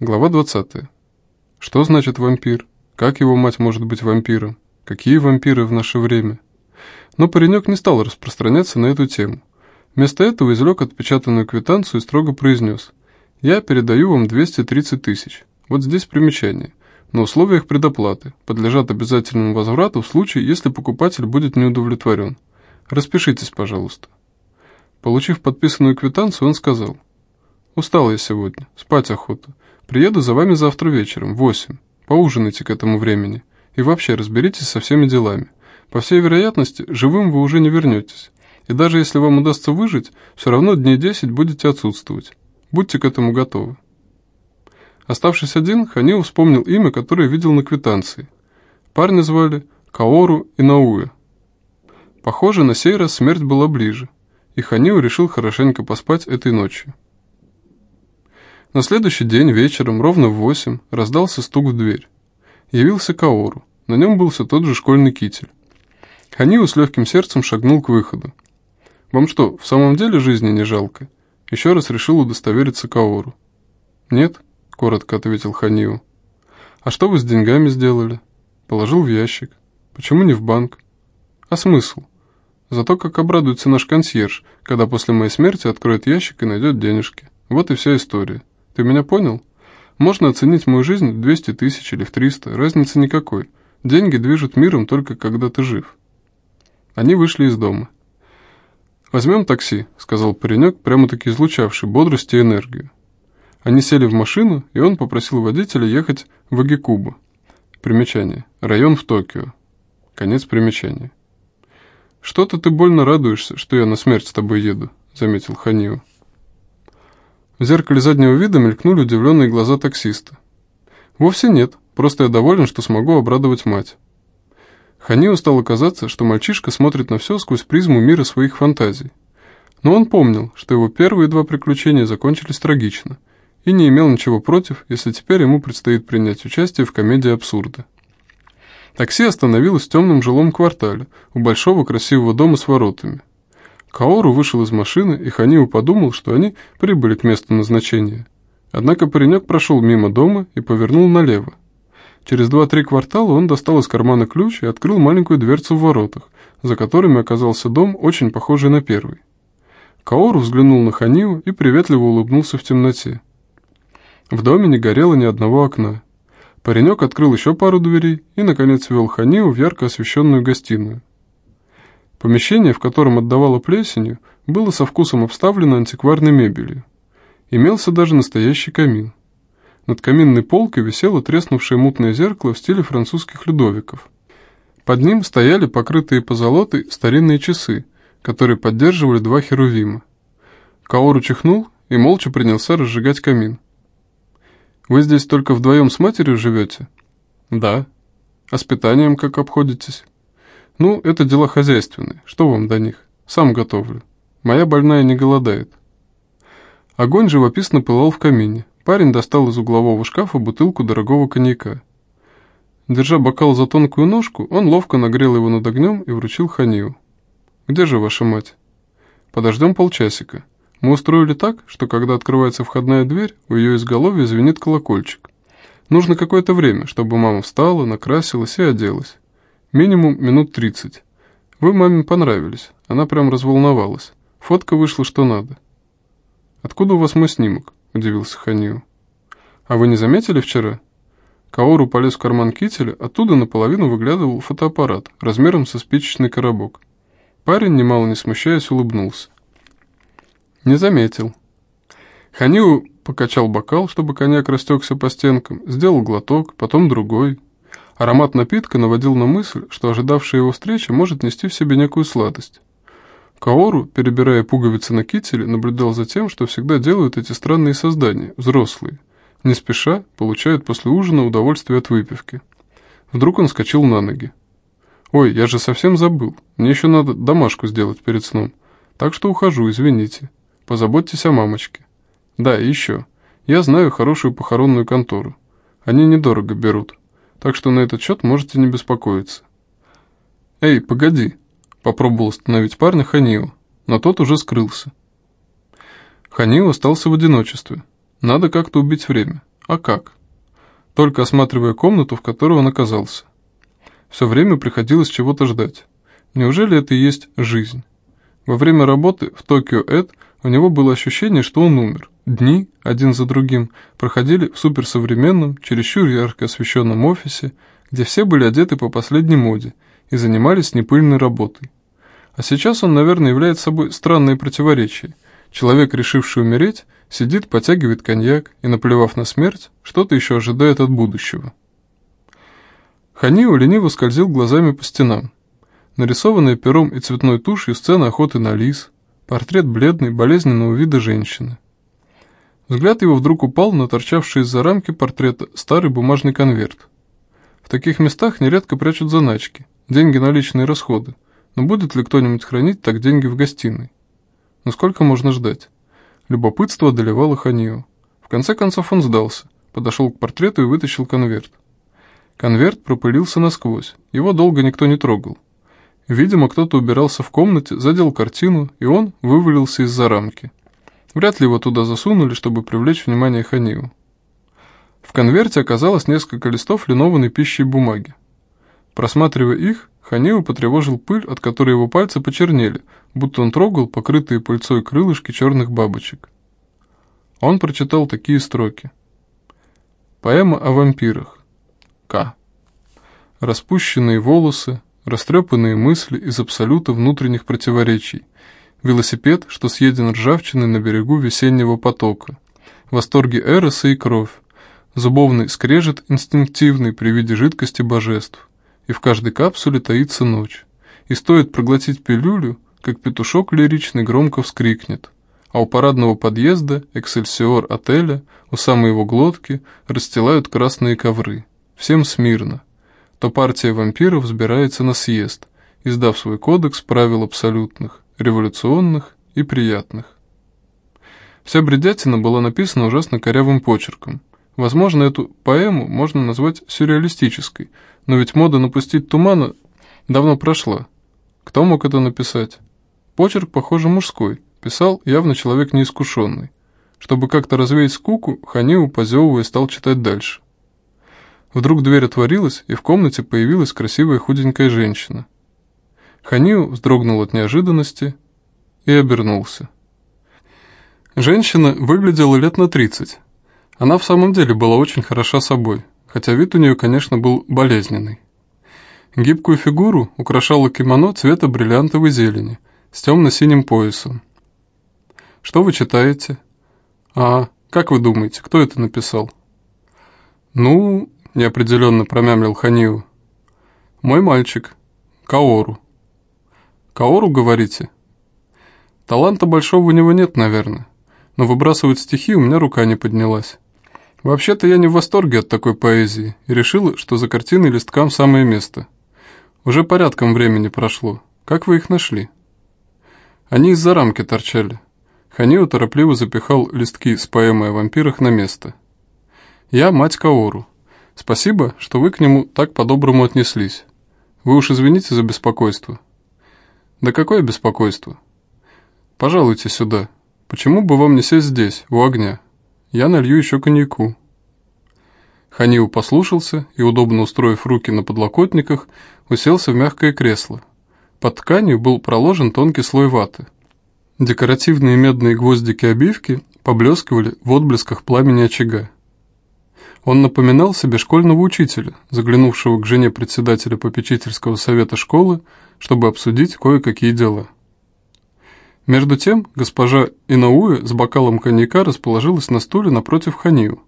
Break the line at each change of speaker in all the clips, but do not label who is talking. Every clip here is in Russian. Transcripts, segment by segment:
Глава 20. Что значит вампир? Как его мать может быть вампиром? Какие вампиры в наше время? Но паренек не стал распространяться на эту тему. Вместо этого извлек отпечатанную квитанцию и строго произнес. «Я передаю вам 230 тысяч. Вот здесь примечание. На условиях предоплаты. Подлежат обязательному возврату в случае, если покупатель будет не удовлетворен. Распишитесь, пожалуйста». Получив подписанную квитанцию, он сказал. «Устал я сегодня. Спать охота. Приеду за вами завтра вечером, в восемь. Поужинайте к этому времени. И вообще разберитесь со всеми делами. По всей вероятности, живым вы уже не вернетесь. И даже если вам удастся выжить, все равно дней десять будете отсутствовать. Будьте к этому готовы. Оставшись один, Ханиу вспомнил имя, которое видел на квитанции. Парня звали Каору Инауэ. Похоже, на сей раз смерть была ближе, и Ханиу решил хорошенько поспать этой ночью. На следующий день вечером, ровно в восемь, раздался стук в дверь. Явился Каору. На нем был все тот же школьный китель. Ханиу с легким сердцем шагнул к выходу. «Вам что, в самом деле жизни не жалко?» Еще раз решил удостовериться Каору. «Нет», — коротко ответил Ханиу. «А что вы с деньгами сделали?» «Положил в ящик. Почему не в банк?» «А смысл?» «Зато как обрадуется наш консьерж, когда после моей смерти откроет ящик и найдет денежки. Вот и вся история. Ты меня понял? Можно оценить мою жизнь в 200 тысяч или в 300, разницы никакой. Деньги движут миром только когда ты жив. Они вышли из дома. «Возьмем такси», — сказал паренек, прямо-таки излучавший бодрость и энергию. Они сели в машину, и он попросил водителя ехать в Агикубу. Примечание. Район в Токио. Конец примечания. «Что-то ты больно радуешься, что я на смерть с тобой еду», — заметил Ханио. В зеркале заднего вида мелькнули удивленные глаза таксиста. «Вовсе нет, просто я доволен, что смогу обрадовать мать». Ханиу стало казаться, что мальчишка смотрит на все сквозь призму мира своих фантазий. Но он помнил, что его первые два приключения закончились трагично, и не имел ничего против, если теперь ему предстоит принять участие в комедии абсурда. Такси остановилось в темном жилом квартале, у большого красивого дома с воротами. Каору вышел из машины, и Ханиу подумал, что они прибыли к месту назначения. Однако паренек прошел мимо дома и повернул налево. Через два-три квартала он достал из кармана ключ и открыл маленькую дверцу в воротах, за которыми оказался дом, очень похожий на первый. Каору взглянул на Ханиу и приветливо улыбнулся в темноте. В доме не горело ни одного окна. Паренек открыл еще пару дверей и, наконец, вел Ханиу в ярко освещенную гостиную. Помещение, в котором отдавало плесенью, было со вкусом обставлено антикварной мебелью. Имелся даже настоящий камин. Над каминной полкой висело треснувшее мутное зеркало в стиле французских людовиков. Под ним стояли покрытые позолотой старинные часы, которые поддерживали два херувима. Каору чихнул и молча принялся разжигать камин. «Вы здесь только вдвоем с матерью живете?» «Да». «А с питанием как обходитесь?» «Ну, это дела хозяйственные. Что вам до них? Сам готовлю. Моя больная не голодает». Огонь живописно пылал в камине. Парень достал из углового шкафа бутылку дорогого коньяка. Держа бокал за тонкую ножку, он ловко нагрел его над огнем и вручил Ханию. «Где же ваша мать?» «Подождем полчасика. Мы устроили так, что когда открывается входная дверь, у ее изголовья звенит колокольчик. Нужно какое-то время, чтобы мама встала, накрасилась и оделась. Минимум минут 30. Вы маме понравились. Она прям разволновалась. Фотка вышла что надо. Откуда у вас мой снимок? Удивился Ханию. А вы не заметили вчера? Каору полез в карман кителя, оттуда наполовину выглядывал фотоаппарат размером со спичечный коробок. Парень, немало не смущаясь, улыбнулся. «Не заметил». Ханиу покачал бокал, чтобы коньяк растекся по стенкам, сделал глоток, потом другой, Аромат напитка наводил на мысль, что ожидавшая его встреча может нести в себе некую сладость. Каору, перебирая пуговицы на кителе, наблюдал за тем, что всегда делают эти странные создания, взрослые. Не спеша, получают после ужина удовольствие от выпивки. Вдруг он скочил на ноги. «Ой, я же совсем забыл. Мне еще надо домашку сделать перед сном. Так что ухожу, извините. Позаботьтесь о мамочке. Да, и еще. Я знаю хорошую похоронную контору. Они недорого берут так что на этот счет можете не беспокоиться. «Эй, погоди!» – попробовал остановить парня Ханио, но тот уже скрылся. Ханио остался в одиночестве. Надо как-то убить время, А как? Только осматривая комнату, в которой он оказался. Все время приходилось чего-то ждать. Неужели это и есть жизнь? Во время работы в Токио Эд у него было ощущение, что он умер. Дни, один за другим, проходили в суперсовременном, чересчур ярко освещенном офисе, где все были одеты по последней моде и занимались непыльной работой. А сейчас он, наверное, является собой странное противоречие. Человек, решивший умереть, сидит, потягивает коньяк и, наплевав на смерть, что-то еще ожидает от будущего. Ханио лениво скользил глазами по стенам. Нарисованная пером и цветной тушью сцена охоты на лис, портрет бледной, болезненного вида женщины. Взгляд его вдруг упал на торчавший из-за рамки портрета старый бумажный конверт. В таких местах нередко прячут заначки, деньги на личные расходы, но будет ли кто-нибудь хранить так деньги в гостиной? Но сколько можно ждать? Любопытство одолевало Ханио. В конце концов он сдался, подошел к портрету и вытащил конверт. Конверт пропылился насквозь, его долго никто не трогал. Видимо, кто-то убирался в комнате, задел картину, и он вывалился из-за рамки. Вряд ли его туда засунули, чтобы привлечь внимание Ханиу. В конверте оказалось несколько листов линованной пищей бумаги. Просматривая их, Ханиу потревожил пыль, от которой его пальцы почернели, будто он трогал покрытые пыльцой крылышки черных бабочек. Он прочитал такие строки. Поэма о вампирах. К. Распущенные волосы, растрепанные мысли из абсолюта внутренних противоречий, велосипед, что съеден ржавчиной на берегу весеннего потока, восторги Эроса и кровь, зубовный скрежет инстинктивный при виде жидкости божеств, и в каждой капсуле таится ночь, и стоит проглотить пилюлю, как петушок лиричный громко вскрикнет, а у парадного подъезда «Эксельсиор» отеля у самой его глотки расстилают красные ковры. Всем смирно. То партия вампиров взбирается на съезд, издав свой кодекс правил абсолютных, революционных и приятных. Вся бредятина была написана ужасно корявым почерком. Возможно, эту поэму можно назвать сюрреалистической, но ведь мода напустить тумана давно прошла. Кто мог это написать? Почерк, похоже, мужской, писал явно человек неискушенный. Чтобы как-то развеять скуку, Ханиу, позевывая, стал читать дальше. Вдруг дверь отворилась, и в комнате появилась красивая худенькая женщина. Ханиу вздрогнул от неожиданности и обернулся. Женщина выглядела лет на тридцать. Она в самом деле была очень хороша собой, хотя вид у нее, конечно, был болезненный. Гибкую фигуру украшало кимоно цвета бриллиантовой зелени с темно-синим поясом. «Что вы читаете?» «А, как вы думаете, кто это написал?» «Ну, неопределенно промямлил Ханиу. «Мой мальчик. Каору». «Каору, говорите?» «Таланта большого у него нет, наверное, но выбрасывать стихи у меня рука не поднялась. Вообще-то я не в восторге от такой поэзии и решила, что за картиной листкам самое место. Уже порядком времени прошло. Как вы их нашли?» Они из-за рамки торчали. Ханиу торопливо запихал листки с поэмой о вампирах на место. «Я мать Каору. Спасибо, что вы к нему так по-доброму отнеслись. Вы уж извините за беспокойство. Да какое беспокойство? Пожалуйте сюда. Почему бы вам не сесть здесь, у огня? Я налью еще коньяку. Ханиу послушался и, удобно устроив руки на подлокотниках, уселся в мягкое кресло. Под тканью был проложен тонкий слой ваты. Декоративные медные гвоздики обивки поблескивали в отблесках пламени очага. Он напоминал себе школьного учителя, заглянувшего к жене председателя попечительского совета школы, чтобы обсудить кое-какие дела. Между тем, госпожа Инауэ с бокалом коньяка расположилась на стуле напротив Ханию.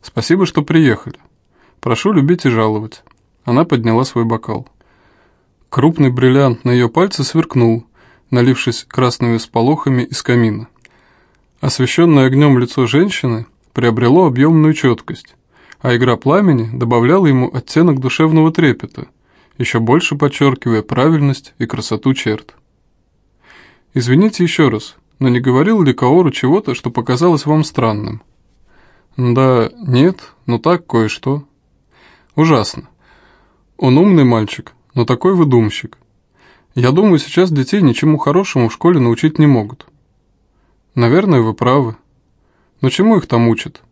«Спасибо, что приехали. Прошу любить и жаловать». Она подняла свой бокал. Крупный бриллиант на ее пальце сверкнул, налившись красными сполохами из камина. Освещенное огнем лицо женщины – приобрело объемную четкость, а игра пламени добавляла ему оттенок душевного трепета, еще больше подчеркивая правильность и красоту черт. «Извините еще раз, но не говорил ли Каору чего-то, что показалось вам странным?» «Да, нет, но так кое-что». «Ужасно. Он умный мальчик, но такой выдумщик. Я думаю, сейчас детей ничему хорошему в школе научить не могут». «Наверное, вы правы», но чему их там учат?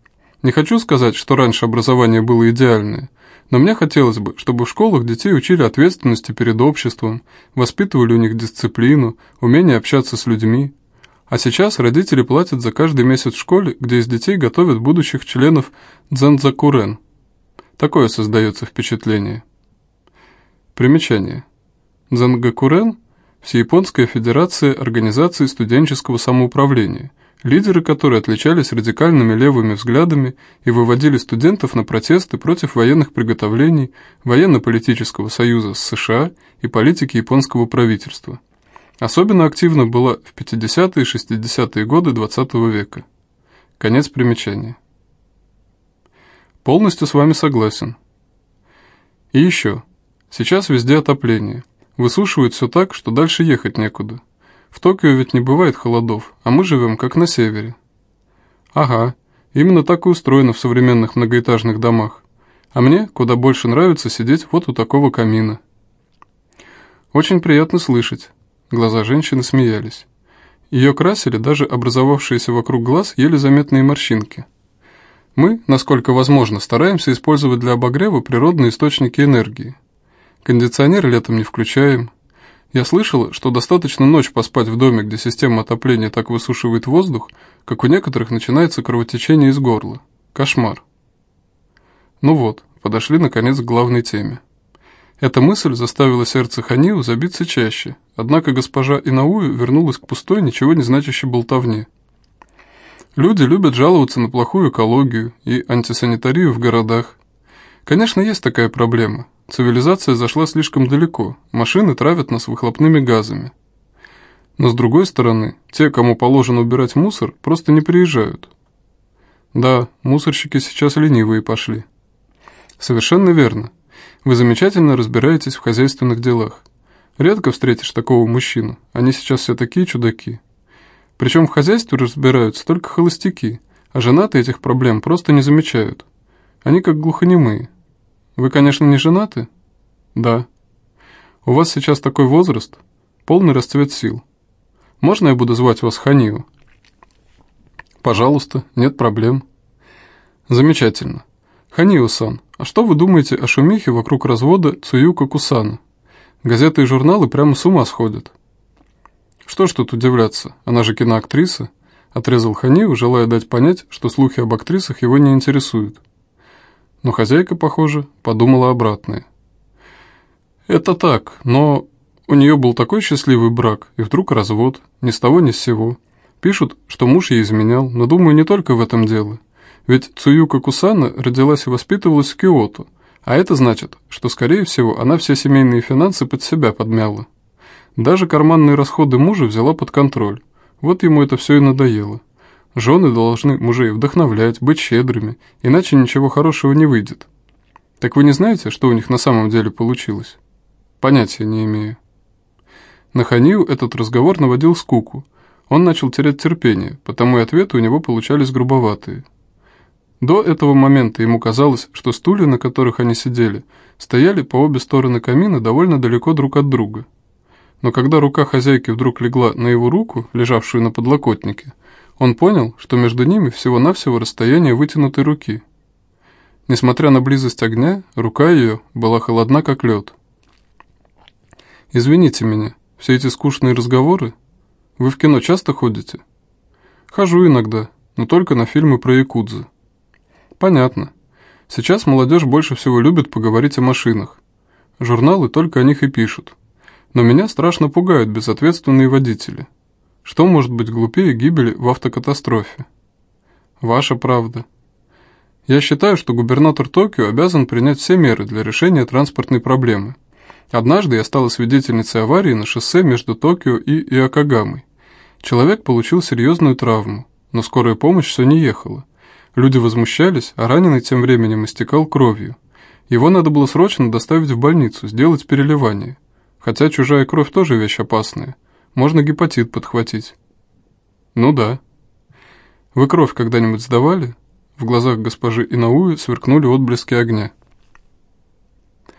Не хочу сказать, что раньше образование было идеальное, но мне хотелось бы, чтобы в школах детей учили ответственности перед обществом, воспитывали у них дисциплину, умение общаться с людьми. А сейчас родители платят за каждый месяц в школе, где из детей готовят будущих членов дзензакурен. Такое создается впечатление. Примечание. Дзенгакурен – Всеяпонская федерация организаций студенческого самоуправления – лидеры которой отличались радикальными левыми взглядами и выводили студентов на протесты против военных приготовлений, военно-политического союза с США и политики японского правительства. Особенно активно была в 50-е и 60-е годы XX -го века. Конец примечания. Полностью с вами согласен. И еще. Сейчас везде отопление. Высушивают все так, что дальше ехать некуда. В Токио ведь не бывает холодов, а мы живем как на севере. Ага, именно так и устроено в современных многоэтажных домах. А мне куда больше нравится сидеть вот у такого камина. Очень приятно слышать. Глаза женщины смеялись. Ее красили даже образовавшиеся вокруг глаз еле заметные морщинки. Мы, насколько возможно, стараемся использовать для обогрева природные источники энергии. Кондиционер летом не включаем, я слышала, что достаточно ночь поспать в доме, где система отопления так высушивает воздух, как у некоторых начинается кровотечение из горла. Кошмар. Ну вот, подошли наконец к главной теме. Эта мысль заставила сердце Ханиу забиться чаще, однако госпожа Инаую вернулась к пустой, ничего не значащей болтовне. Люди любят жаловаться на плохую экологию и антисанитарию в городах. Конечно, есть такая проблема – Цивилизация зашла слишком далеко, машины травят нас выхлопными газами. Но с другой стороны, те, кому положено убирать мусор, просто не приезжают. Да, мусорщики сейчас ленивые пошли. Совершенно верно. Вы замечательно разбираетесь в хозяйственных делах. Редко встретишь такого мужчину, они сейчас все такие чудаки. Причем в хозяйстве разбираются только холостяки, а женатые этих проблем просто не замечают. Они как глухонемые. Вы, конечно, не женаты? Да. У вас сейчас такой возраст, полный расцвет сил. Можно я буду звать вас Ханио? Пожалуйста, нет проблем. Замечательно. Ханио-сан, а что вы думаете о шумихе вокруг развода Цуюка Кусана? Газеты и журналы прямо с ума сходят. Что ж тут удивляться, она же киноактриса, отрезал Ханио, желая дать понять, что слухи об актрисах его не интересуют. Но хозяйка, похоже, подумала обратное. «Это так, но у нее был такой счастливый брак, и вдруг развод, ни с того ни с сего. Пишут, что муж ей изменял, но думаю, не только в этом дело. Ведь Цуюка Кусана родилась и воспитывалась в Киото, а это значит, что, скорее всего, она все семейные финансы под себя подмяла. Даже карманные расходы мужа взяла под контроль. Вот ему это все и надоело. Жены должны мужей вдохновлять, быть щедрыми, иначе ничего хорошего не выйдет. Так вы не знаете, что у них на самом деле получилось? Понятия не имею. На Ханию этот разговор наводил скуку. Он начал терять терпение, потому и ответы у него получались грубоватые. До этого момента ему казалось, что стулья, на которых они сидели, стояли по обе стороны камина довольно далеко друг от друга. Но когда рука хозяйки вдруг легла на его руку, лежавшую на подлокотнике, он понял, что между ними всего-навсего расстояние вытянутой руки. Несмотря на близость огня, рука ее была холодна, как лед. «Извините меня, все эти скучные разговоры? Вы в кино часто ходите?» «Хожу иногда, но только на фильмы про якудзы». «Понятно. Сейчас молодежь больше всего любит поговорить о машинах. Журналы только о них и пишут. Но меня страшно пугают безответственные водители». Что может быть глупее гибели в автокатастрофе? Ваша правда. Я считаю, что губернатор Токио обязан принять все меры для решения транспортной проблемы. Однажды я стала свидетельницей аварии на шоссе между Токио и Иокогамой. Человек получил серьезную травму, но скорая помощь все не ехала. Люди возмущались, а раненый тем временем истекал кровью. Его надо было срочно доставить в больницу, сделать переливание. Хотя чужая кровь тоже вещь опасная – можно гепатит подхватить. Ну да. Вы кровь когда-нибудь сдавали? В глазах госпожи Инауи сверкнули отблески огня.